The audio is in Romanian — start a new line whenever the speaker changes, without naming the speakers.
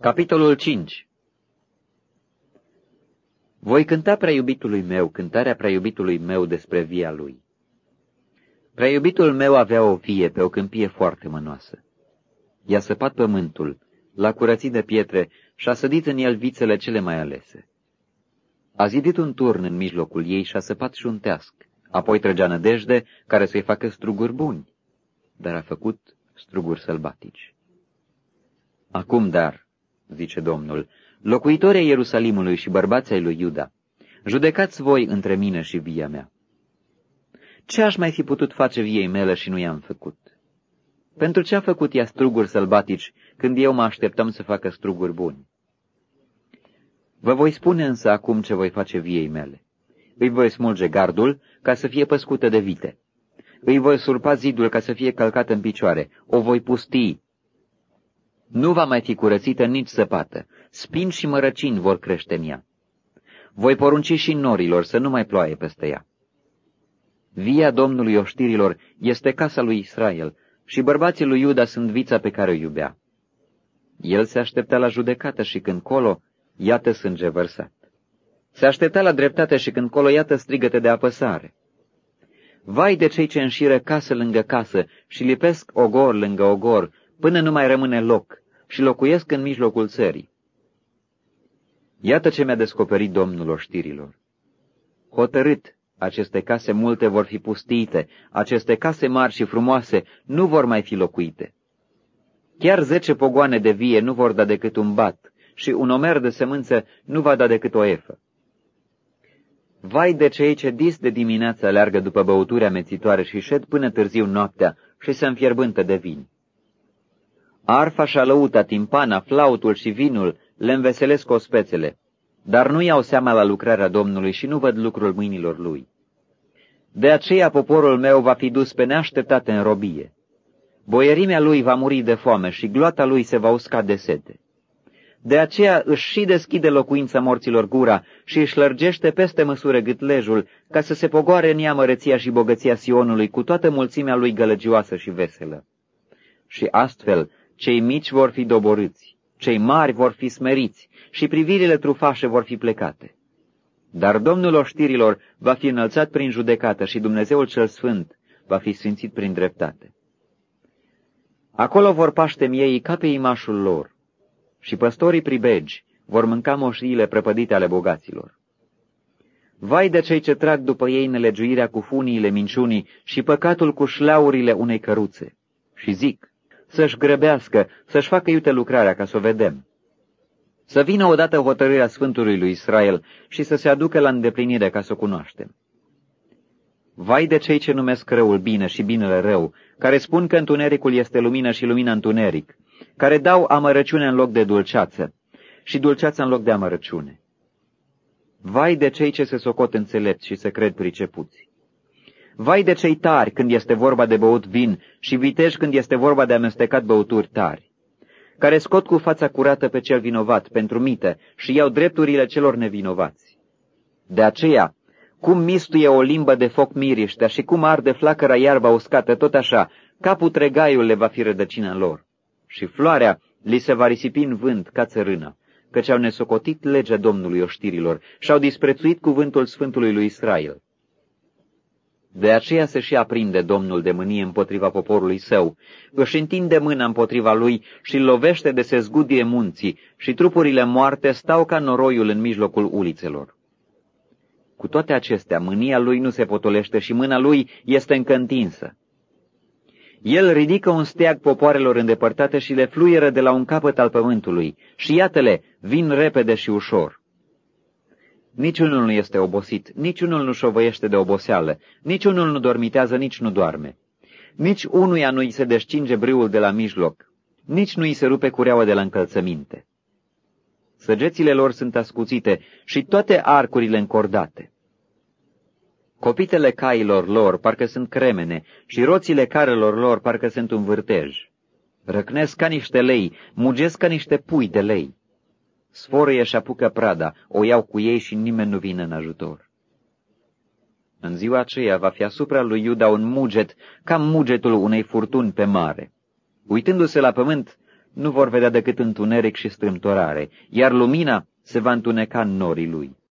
Capitolul 5 Voi cânta prea iubitului meu cântarea prea iubitului meu despre via lui. Prea iubitul meu avea o vie pe o câmpie foarte mănoasă. I-a săpat pământul, l-a curățit de pietre și a sădit în el vițele cele mai alese. A zidit un turn în mijlocul ei și a săpat și un teasc, apoi trăgea nădejde care să-i facă struguri buni, dar a făcut struguri sălbatici. Acum, dar, zice Domnul, locuitorii Ierusalimului și bărbații ai lui Iuda, judecați voi între mine și via mea. Ce aș mai fi putut face viei mele și nu i-am făcut? Pentru ce a făcut ea struguri sălbatici când eu mă așteptam să facă struguri buni? Vă voi spune însă acum ce voi face viei mele. Îi voi smulge gardul ca să fie păscută de vite. Îi voi surpa zidul ca să fie călcat în picioare. O voi pustii nu va mai fi curățită nici săpată, spin și mărăcini vor crește în ea. Voi porunci și norilor să nu mai ploaie peste ea. Via Domnului oștirilor este casa lui Israel și bărbații lui Iuda sunt vița pe care o iubea. El se aștepta la judecată și când colo, iată sânge vărsat. Se aștepta la dreptate și când colo, iată strigăte de apăsare. Vai de cei ce înșiră casă lângă casă și lipesc ogor lângă ogor, până nu mai rămâne loc și locuiesc în mijlocul țării. Iată ce mi-a descoperit Domnul oștirilor. Hotărât, aceste case multe vor fi pustiite, aceste case mari și frumoase nu vor mai fi locuite. Chiar zece pogoane de vie nu vor da decât un bat și un omer de semânță nu va da decât o efă. Vai de cei ce dis de dimineață aleargă după băuturi amețitoare și șed până târziu noaptea și se înfierbântă de vin. Arfa și alăuta, timpana, flautul și vinul le înveselesc ospețele, dar nu iau seama la lucrarea Domnului și nu văd lucrul mâinilor lui. De aceea poporul meu va fi dus pe neașteptate în robie. Boierimea lui va muri de foame și gloata lui se va usca de sete. De aceea își și deschide locuința morților gura și își lărgește peste măsură gâtlejul, ca să se pogoare în ea măreția și bogăția Sionului cu toată mulțimea lui gălăgioasă și veselă. Și astfel cei mici vor fi doborâți, cei mari vor fi smeriți și privirile trufașe vor fi plecate. Dar Domnul oștirilor va fi înălțat prin judecată și Dumnezeul cel Sfânt va fi sfințit prin dreptate. Acolo vor paște miei ca pe imașul lor și păstorii pribegi vor mânca moșiile prăpădite ale bogaților. Vai de cei ce trag după ei nelegiuirea cu funiile minciunii și păcatul cu șlaurile unei căruțe. Și zic, să-și grăbească, să-și facă iute lucrarea ca să o vedem. Să vină odată hotărârea Sfântului lui Israel și să se aducă la îndeplinire ca să o cunoaștem. Vai de cei ce numesc răul bine și binele rău, care spun că întunericul este lumină și lumina întuneric, care dau amărăciune în loc de dulceață și dulceață în loc de amărăciune. Vai de cei ce se socot înțelepți și se cred pricepuți. Vai de cei tari când este vorba de băut vin și viteji când este vorba de amestecat băuturi tari, care scot cu fața curată pe cel vinovat pentru mite și iau drepturile celor nevinovați. De aceea, cum mistuie o limbă de foc miriștea și cum arde flacăra iarba uscată, tot așa, capul tregaiul le va fi rădăcina lor. Și floarea li se va risipi în vânt ca țărâna, căci au nesocotit legea Domnului oștirilor și au disprețuit cuvântul Sfântului lui Israel. De aceea se și aprinde Domnul de mânie împotriva poporului său, își întinde mâna împotriva lui și lovește de se zgudie munții și trupurile moarte stau ca noroiul în mijlocul ulițelor. Cu toate acestea, mânia lui nu se potolește și mâna lui este încă întinsă. El ridică un steag popoarelor îndepărtate și le fluieră de la un capăt al pământului și iată-le, vin repede și ușor. Niciunul nu este obosit, niciunul nu șovăiește de oboseală, niciunul nu dormitează, nici nu doarme. Nici unuia nu-i se descinge brâul de la mijloc, nici nu-i se rupe cureaua de la încălțăminte. Săgețile lor sunt ascuțite și toate arcurile încordate. Copitele cailor lor parcă sunt cremene și roțile carelor lor parcă sunt un vârtej. Răcnesc ca niște lei, mugesc ca niște pui de lei. Sforăie și apucă prada, o iau cu ei și nimeni nu vine în ajutor. În ziua aceea va fi asupra lui Iuda un muget, ca mugetul unei furtuni pe mare. Uitându-se la pământ, nu vor vedea decât întuneric și strâmtorare, iar lumina se va întuneca în norii lui.